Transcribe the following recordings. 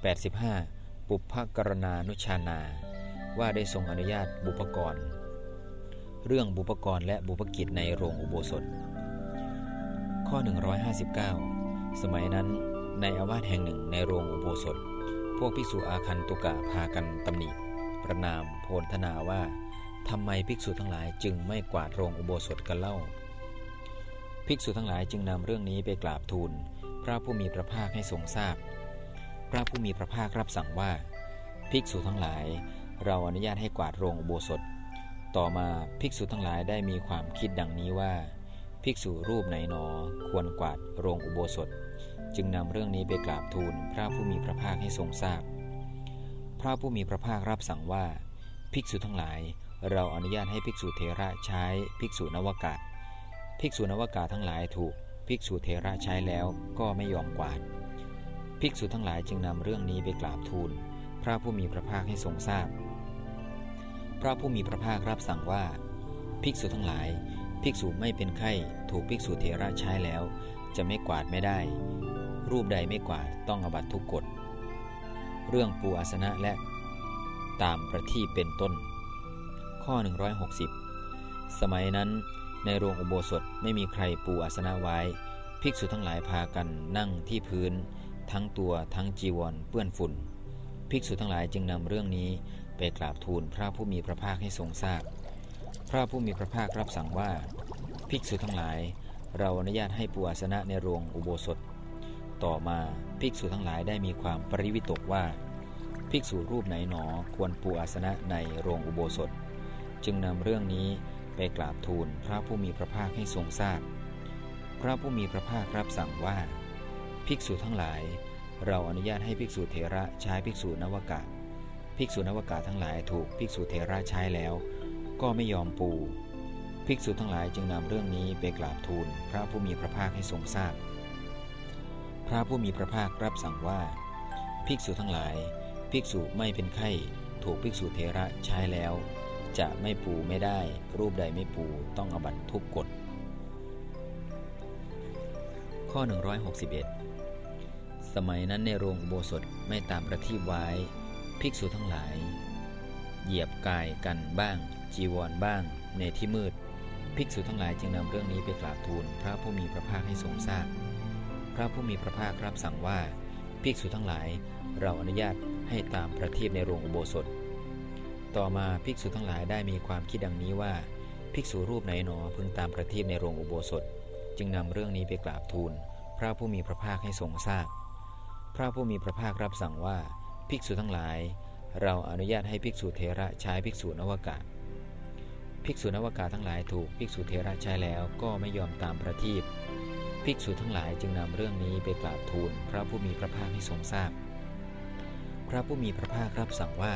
85 ปุพพกรณานุชานา ว่าได้ทรงอนุญาตบุปกร เรื่องบุปกรและบุปกิจในโรงอุโบสถ ข้อ 159 สมัยนั้นในอาวาสแห่งหนึ่งในโรงอุโบสถ พวกภิกษุอาคันตุกะพากันตำหนิประนามโพลธนาว่าทำไมภิกษุทั้งหลายจึงไม่กวาดโรงอุโบสถกันเล่า ภิกษุทั้งหลายจึงนำเรื่องนี้ไปกราบทูล พระผู้มีพระภาคให้ทรงทราบ พระผู้มีพระภาครับสั่งว่า ภิกษุทั้งหลาย เราอนุญาตให้กวาดโรงอุโบสถ ต่อมาภิกษุทั้งหลายได้มีความคิดดังนี้ว่า ภิกษุรูปไหนหนอ ควรกวาดโรงอุโบสถ จึงนำเรื่องนี้ไปกราบทูลพระผู้มีพระภาคให้ทรงทราบพระผู้มีพระภาครับสั่งว่า ภิกษุทั้งหลาย เราอนุญาตให้ภิกษุเทระใช้ภิกษุนวกะภิกษุนวกะทั้งหลายถูกภิกษุเทระใช้แล้วก็ไม่ยอมกวาด ภิกษุทั้งหลายจึงนำเรื่องนี้ไปกราบทูล พระผู้มีพระภาคให้ทรงทราบพระผู้มีพระภาครับสั่งว่า ภิกษุทั้งหลาย ภิกษุไม่เป็นไข้ถูกภิกษุเทระใช้แล้ว จะไม่กวาดไม่ได้ รูปใดไม่กวาดต้องอบัตทุกกฎเรื่องปูอาสนะและ ตามประทีปเป็นต้น ข้อ 160 สมัยนั้นในโรงอุโบสถไม่มีใครปูอาสนะไว้ ภิกษุทั้งหลายพากันนั่งที่พื้น ทั้งตัวทั้งจีวรเปื้อนฝุ่น ภิกษุทั้งหลายจึงนำเรื่องนี้ไปกราบทูลพระผู้มีพระภาคให้ทรงทราบพระผู้มีพระภาครับสั่งว่า ภิกษุทั้งหลาย เราอนุญาตให้ปูอาสนะในโรงอุโบสถ ต่อมาภิกษุทั้งหลายได้มีความปริวิตกว่า ภิกษุรูปไหนหนอควรปูอาสนะในโรงอุโบสถ จึงนำเรื่องนี้ไปกราบทูลพระผู้มีพระภาคให้ทรงทราบพระผู้มีพระภาครับสั่งว่า ภิกษุทั้งหลาย เราอนุญาตให้ภิกษุเทระใช้ภิกษุนวกะ ภิกษุนวกะทั้งหลายถูกภิกษุเทระใช้แล้ว ก็ไม่ยอมปูภิกษุทั้งหลายจึงนำเรื่องนี้ไปกราบทูลพระผู้มีพระภาคให้ทรงทราบพระผู้มีพระภาครับสั่งว่า ภิกษุทั้งหลาย ภิกษุไม่เป็นไข้ ถูกภิกษุเทระใช้แล้ว จะไม่ปูไม่ได้ รูปใดไม่ปูต้องอบัตทุกกฎข้อ 161 สมัยนั้นในโรงอุโบสถไม่ตามประทีปไว้ ภิกษุทั้งหลาย เหยียบกายกันบ้าง จีวรบ้าง ในที่มืด ภิกษุทั้งหลายจึงนำเรื่องนี้ไปกราบทูลพระผู้มีพระภาคให้ทรงทราบพระผู้มีพระภาครับสั่งว่าภิกษุทั้งหลาย เราอนุญาตให้ตามประทีปในโรงอุโบสถ ต่อมาภิกษุทั้งหลายได้มีความคิดดังนี้ว่า ภิกษุรูปไหนหนอพึงตามประทีปในโรงอุโบสถ จึงนำเรื่องนี้ไปกราบทูลพระผู้มีพระภาคให้ทรงทราบ พระผู้มีพระภาครับสั่งว่าภิกษุทั้งหลาย เราอนุญาตให้ภิกษุเทระใช้ภิกษุนวกะ ภิกษุนวกะทั้งหลายถูกภิกษุเทระใช้แล้วก็ไม่ยอมตามประทีปภิกษุทั้งหลายจึงนำเรื่องนี้ไปกราบทูลพระผู้มีพระภาคให้ทรงทราบพระผู้มีพระภาครับสั่งว่า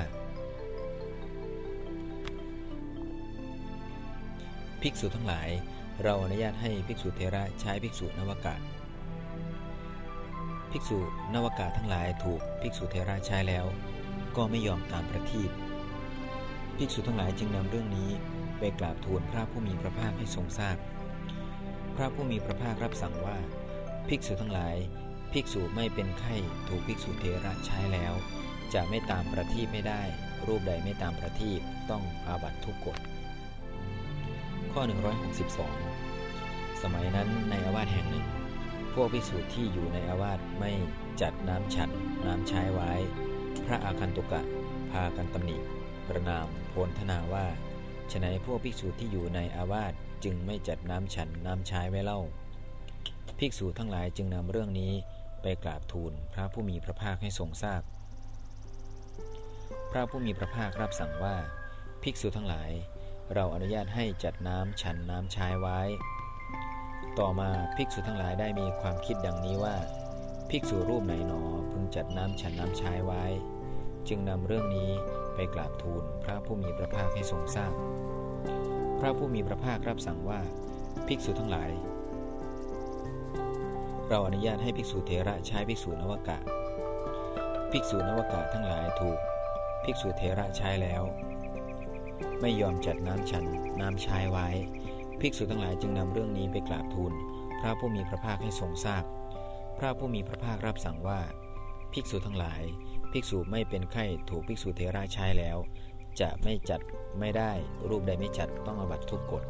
ภิกษุทั้งหลาย เราอนุญาตให้ภิกษุเทระใช้ภิกษุนวกา ภิกษุนวกาทั้งหลายถูกภิกษุเทระใช้แล้ว ก็ไม่ยอมตามประทีปภิกษุทั้งหลายจึงนำเรื่องนี้ไปกราบทูลพระผู้มีพระภาคให้ทรงทราบพระผู้มีพระภาครับสั่งว่า ภิกษุทั้งหลาย ภิกษุไม่เป็นไข้ถูกภิกษุเทระใช้แล้ว จะไม่ตามประทีปไม่ได้ รูปใดไม่ตามประทีปต้องอาบัตทุกกฎข้อ 162 สมัยนั้นในอาวาสแห่งหนึ่ง พวกภิกษุที่อยู่ในอาวาสไม่จัดน้ำฉันน้ำใช้ไว้ พระอาคันตุกะพากันตำหนิประนามโพลธนาว่าฉนัยพวกภิกษุที่อยู่ในอาวาสจึงไม่จัดน้ำฉันน้ำใช้ไว้เล่า ภิกษุทั้งหลายจึงนำเรื่องนี้ไปกราบทูลพระผู้มีพระภาคให้ทรงทราบพระผู้มีพระภาครับสั่งว่า ภิกษุทั้งหลาย เราอนุญาตให้จัดน้ำฉันน้ำใช้ไว้ ต่อมาภิกษุทั้งหลายได้มีความคิดดังนี้ว่า ภิกษุรูปไหนหนอพึงจัดน้ำฉันน้ำใช้ไว้ จึงนำเรื่องนี้ไปกราบทูลพระผู้มีพระภาคให้ทรงทราบพระผู้มีพระภาครับสั่งว่าภิกษุทั้งหลาย เราอนุญาตให้ภิกษุเทระใช้ภิกษุนวกะ ภิกษุนวกะทั้งหลายถูกภิกษุเทระใช้แล้ว ไม่ยอมจัดน้ำฉันน้ำชายไว้ ภิกษุทั้งหลายจึงนำเรื่องนี้ไปกราบทูล พระผู้มีพระภาคให้ทรงทราบพระผู้มีพระภาครับสั่งว่า ภิกษุทั้งหลาย ภิกษุไม่เป็นไข้ถูกภิกษุเทระใช้แล้ว จะไม่จัดไม่ได้รูปใดไม่จัดต้องอบัตทุกกฎ